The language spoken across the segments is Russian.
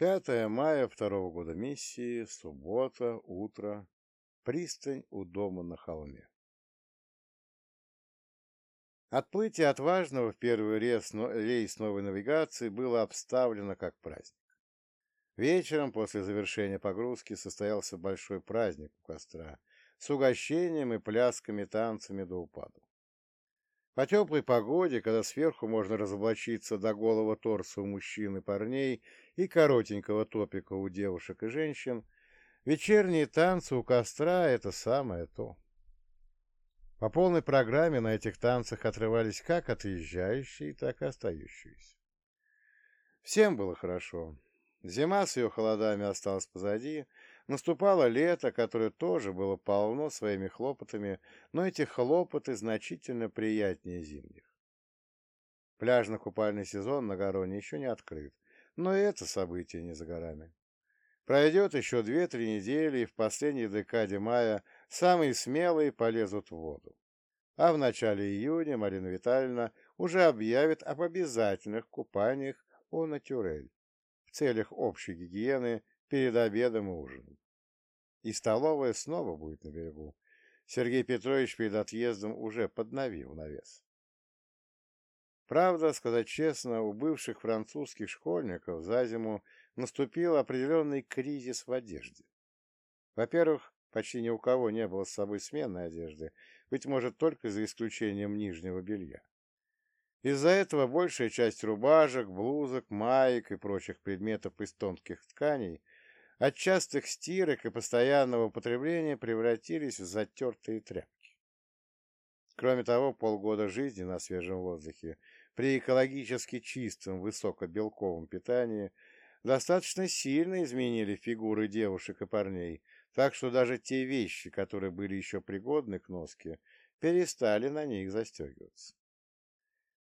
5 мая второго года миссии, суббота, утро, пристань у дома на холме. Отплытие отважного в первый рейс, рейс новой навигации было обставлено как праздник. Вечером после завершения погрузки состоялся большой праздник у костра с угощением и плясками, танцами до упаду. По теплой погоде, когда сверху можно разоблачиться до голого торса у мужчин и парней и коротенького топика у девушек и женщин, вечерние танцы у костра — это самое то. По полной программе на этих танцах отрывались как отъезжающие, так и остающиеся. Всем было хорошо. Зима с ее холодами осталась позади, наступало лето, которое тоже было полно своими хлопотами, но эти хлопоты значительно приятнее зимних. Пляжно-купальный сезон на Гароне еще не открыт, но это событие не за горами. Пройдет еще две-три недели, и в последней декаде мая самые смелые полезут в воду. А в начале июня Марина Витальевна уже объявит об обязательных купаниях у натюрель в целях общей гигиены перед обедом и ужином. И столовая снова будет на берегу. Сергей Петрович перед отъездом уже подновил навес. Правда, сказать честно, у бывших французских школьников за зиму наступил определенный кризис в одежде. Во-первых, почти ни у кого не было с собой сменной одежды, быть может, только за исключением нижнего белья. Из-за этого большая часть рубашек, блузок, маек и прочих предметов из тонких тканей от частых стирок и постоянного употребления превратились в затертые тряпки. Кроме того, полгода жизни на свежем воздухе при экологически чистом высокобелковом питании достаточно сильно изменили фигуры девушек и парней, так что даже те вещи, которые были еще пригодны к носке, перестали на них застегиваться.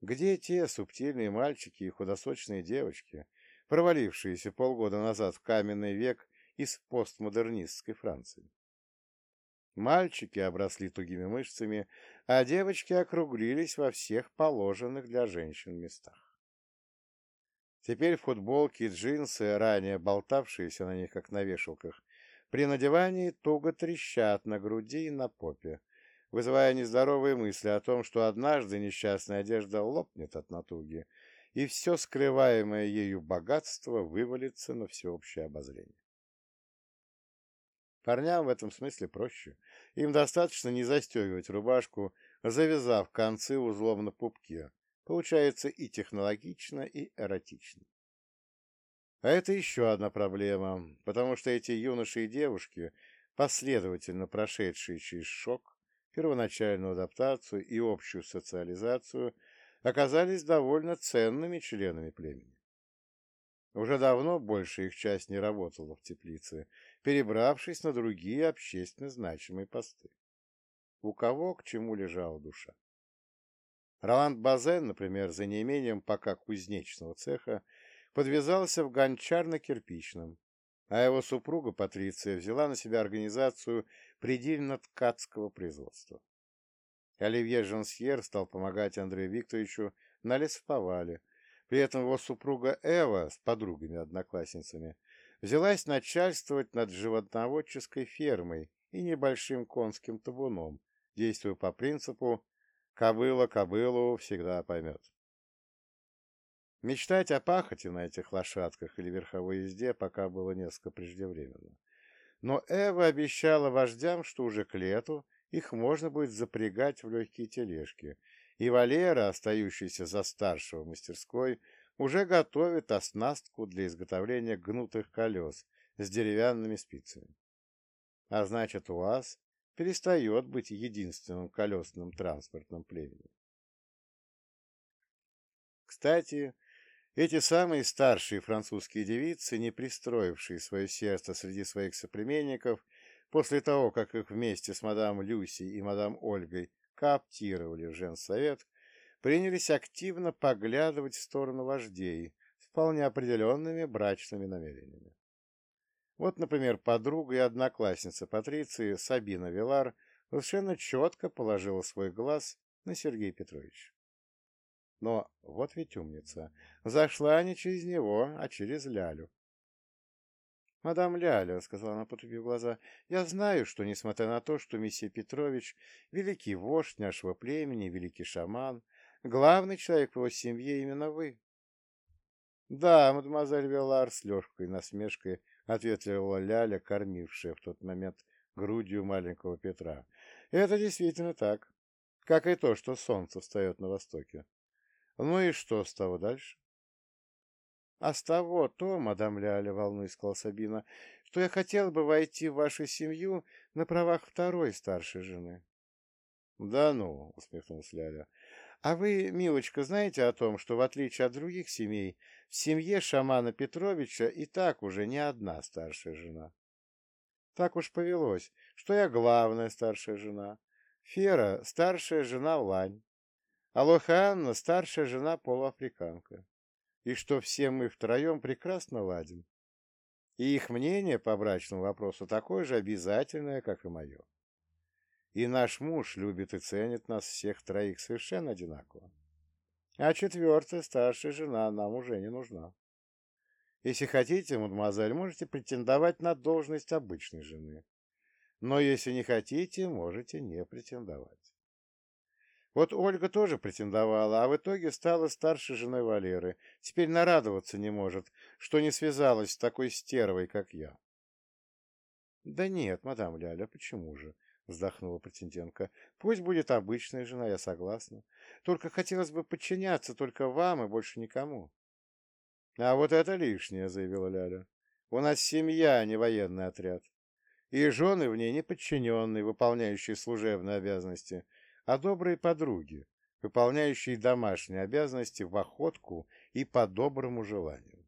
Где те субтильные мальчики и худосочные девочки, провалившиеся полгода назад в каменный век из постмодернистской Франции? Мальчики обросли тугими мышцами, а девочки округлились во всех положенных для женщин местах. Теперь футболки и джинсы, ранее болтавшиеся на них, как на вешалках, при надевании туго трещат на груди и на попе, вызывая нездоровые мысли о том, что однажды несчастная одежда лопнет от натуги, и все скрываемое ею богатство вывалится на всеобщее обозрение. Парням в этом смысле проще. Им достаточно не застегивать рубашку, завязав концы узлом на пупке. Получается и технологично, и эротично. А это еще одна проблема, потому что эти юноши и девушки, последовательно прошедшие через шок, первоначальную адаптацию и общую социализацию, оказались довольно ценными членами племени. Уже давно большая их часть не работала в теплице, перебравшись на другие общественно значимые посты. У кого к чему лежала душа. Роланд Базен, например, за неимением пока кузнечного цеха, подвязался в гончарно-кирпичном, а его супруга Патриция взяла на себя организацию предельно-ткацкого производства. Оливье Жансьер стал помогать Андрею Викторовичу на лесоповале, при этом его супруга Эва с подругами-одноклассницами взялась начальствовать над животноводческой фермой и небольшим конским табуном, действуя по принципу «кобыла кобылу всегда поймет». Мечтать о пахоте на этих лошадках или верховой езде пока было несколько преждевременно. Но Эва обещала вождям, что уже к лету их можно будет запрягать в легкие тележки, и Валера, остающийся за старшего в мастерской, уже готовит оснастку для изготовления гнутых колес с деревянными спицами. А значит, УАЗ перестает быть единственным колесным транспортным племенем. Кстати, эти самые старшие французские девицы, не пристроившие свое сердце среди своих соплеменников, после того, как их вместе с мадам Люси и мадам Ольгой кооптировали в женсовет, принялись активно поглядывать в сторону вождей с вполне определенными брачными намерениями. Вот, например, подруга и одноклассница Патриции Сабина Вилар совершенно четко положила свой глаз на Сергея Петровича. Но вот ведь умница. Зашла не через него, а через Лялю. «Мадам Ляля», — сказала она, потупив глаза, — «я знаю, что, несмотря на то, что месье Петрович — великий вождь нашего племени, великий шаман, главный человек в его семье именно вы». «Да, мадемуазель Велар, с легкой насмешкой ответила Ляля, кормившая в тот момент грудью маленького Петра. «Это действительно так, как и то, что солнце встает на востоке. Ну и что с того дальше?» А с того то, мадам Ляля, волнуясь, сказала Сабина, что я хотела бы войти в вашу семью на правах второй старшей жены. Да ну, усмехнулась Ляля. А вы, милочка, знаете о том, что в отличие от других семей, в семье шамана Петровича и так уже не одна старшая жена? Так уж повелось, что я главная старшая жена, Фера — старшая жена Лань, а Лоха старшая жена полуафриканка и что все мы втроем прекрасно ладим. И их мнение по брачному вопросу такое же обязательное, как и мое. И наш муж любит и ценит нас всех троих совершенно одинаково. А четвертая, старшая жена, нам уже не нужна. Если хотите, мадемуазель, можете претендовать на должность обычной жены. Но если не хотите, можете не претендовать. Вот Ольга тоже претендовала, а в итоге стала старшей женой Валеры. Теперь нарадоваться не может, что не связалась с такой стервой, как я. — Да нет, мадам Ляля, почему же? — вздохнула претендентка. — Пусть будет обычная жена, я согласна. Только хотелось бы подчиняться только вам и больше никому. — А вот это лишнее, — заявила Ляля. — У нас семья, а не военный отряд. И жены в ней не подчиненные, выполняющие служебные обязанности — а добрые подруги, выполняющие домашние обязанности в охотку и по доброму желанию.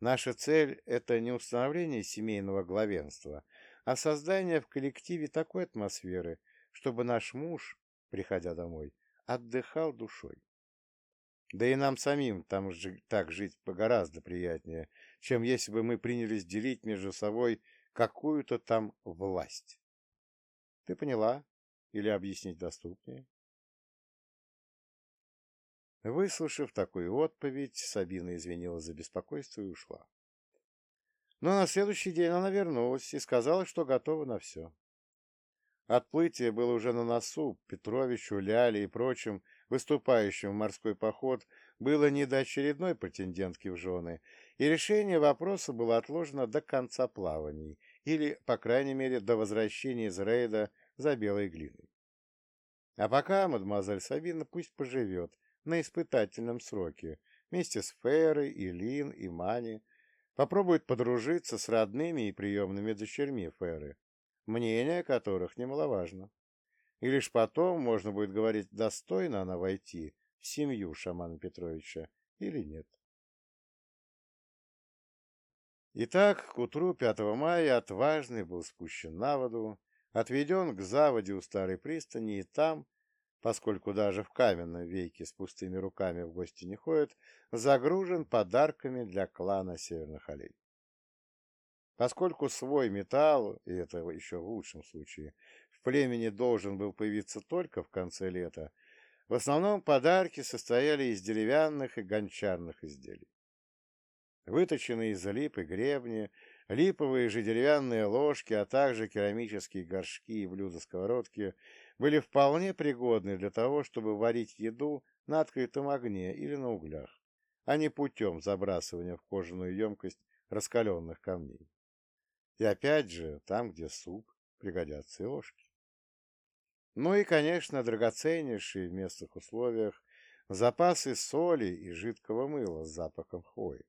Наша цель – это не установление семейного главенства, а создание в коллективе такой атмосферы, чтобы наш муж, приходя домой, отдыхал душой. Да и нам самим там же, так жить гораздо приятнее, чем если бы мы принялись делить между собой какую-то там власть. Ты поняла? Или объяснить доступнее? Выслушав такую отповедь, Сабина извинилась за беспокойство и ушла. Но на следующий день она вернулась и сказала, что готова на все. Отплытие было уже на носу, Петровичу, Ляле и прочим, выступающим в морской поход, было не до очередной претендентки в жены, и решение вопроса было отложено до конца плаваний, или, по крайней мере, до возвращения из рейда за белой глиной. А пока мадемуазель Сабина пусть поживет на испытательном сроке вместе с Ферой, и Лин, и Мани, попробует подружиться с родными и приемными дочерьми Феры, мнение которых немаловажно. И лишь потом можно будет говорить, достойно она войти в семью шамана Петровича или нет. Итак, к утру 5 мая отважный был спущен на воду, отведен к заводе у старой пристани и там, поскольку даже в каменном веке с пустыми руками в гости не ходят, загружен подарками для клана Северных Олей. Поскольку свой металл, и это еще в лучшем случае, в племени должен был появиться только в конце лета, в основном подарки состояли из деревянных и гончарных изделий. Выточенные из липы гребни, Липовые же деревянные ложки, а также керамические горшки и блюда-сковородки были вполне пригодны для того, чтобы варить еду на открытом огне или на углях, а не путем забрасывания в кожаную емкость раскаленных камней. И опять же, там, где суп, пригодятся и ложки. Ну и, конечно, драгоценнейшие в местных условиях запасы соли и жидкого мыла с запахом хвои.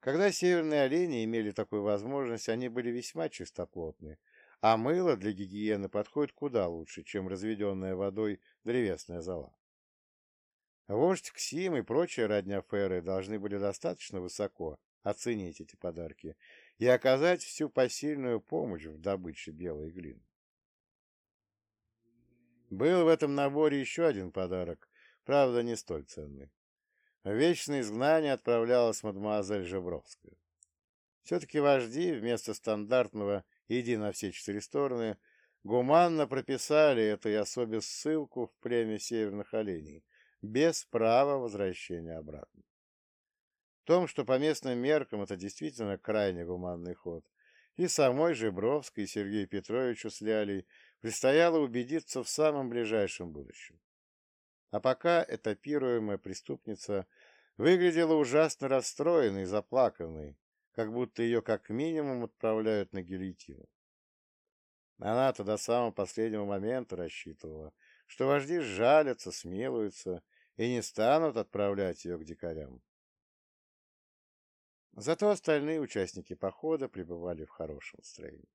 Когда северные олени имели такую возможность, они были весьма чистоплотны, а мыло для гигиены подходит куда лучше, чем разведенная водой древесная зола. Вождь Ксим и прочие родня Феры должны были достаточно высоко оценить эти подарки и оказать всю посильную помощь в добыче белой глины. Был в этом наборе еще один подарок, правда, не столь ценный. В вечное изгнание отправлялась мадемуазель Жебровская. Все-таки вожди вместо стандартного «иди на все четыре стороны» гуманно прописали этой особе ссылку в племя северных оленей, без права возвращения обратно. том, что по местным меркам это действительно крайне гуманный ход, и самой Жебровской и Сергею Петровичу с Лялей предстояло убедиться в самом ближайшем будущем. А пока этапируемая преступница выглядела ужасно расстроенной и заплаканной, как будто ее как минимум отправляют на гильотину. Она-то до самого последнего момента рассчитывала, что вожди сжалятся, смилуются и не станут отправлять ее к дикарям. Зато остальные участники похода пребывали в хорошем настроении.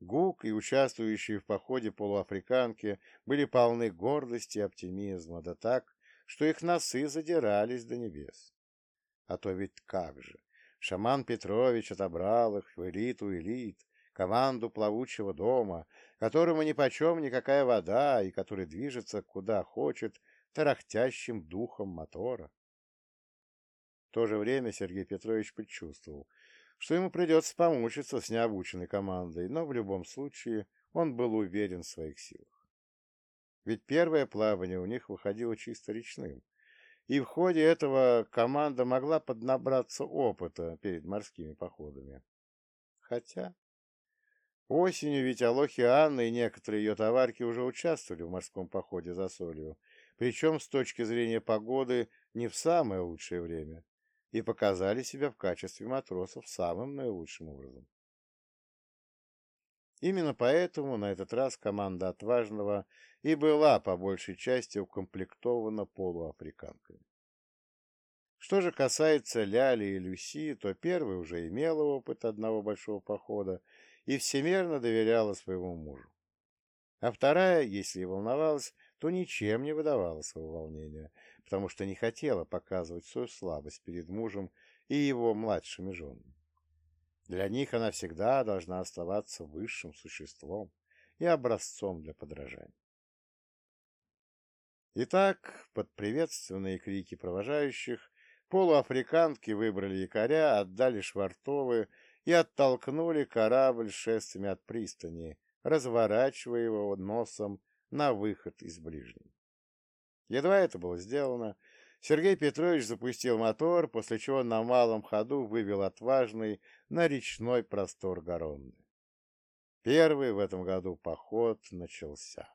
Гук и участвующие в походе полуафриканки были полны гордости и оптимизма, да так, что их носы задирались до небес. А то ведь как же! Шаман Петрович отобрал их в элиту элит, команду плавучего дома, которому нипочем никакая вода и который движется куда хочет тарахтящим духом мотора. В то же время Сергей Петрович предчувствовал, что ему придется помучиться с необученной командой, но в любом случае он был уверен в своих силах. Ведь первое плавание у них выходило чисто речным, и в ходе этого команда могла поднабраться опыта перед морскими походами. Хотя осенью ведь Алохи Анна и некоторые ее товарки уже участвовали в морском походе за солью, причем с точки зрения погоды не в самое лучшее время, и показали себя в качестве матросов самым наилучшим образом. Именно поэтому на этот раз команда «Отважного» и была по большей части укомплектована полуафриканками. Что же касается Ляли и Люси, то первая уже имела опыт одного большого похода и всемерно доверяла своему мужу. А вторая, если и волновалась, то ничем не выдавала своего волнения, потому что не хотела показывать свою слабость перед мужем и его младшими женами. Для них она всегда должна оставаться высшим существом и образцом для подражания. Итак, под приветственные крики провожающих, полуафриканки выбрали якоря, отдали швартовы и оттолкнули корабль шествиями от пристани, разворачивая его носом на выход из ближней. Едва это было сделано, Сергей Петрович запустил мотор, после чего на малом ходу вывел отважный на речной простор Горонды. Первый в этом году поход начался.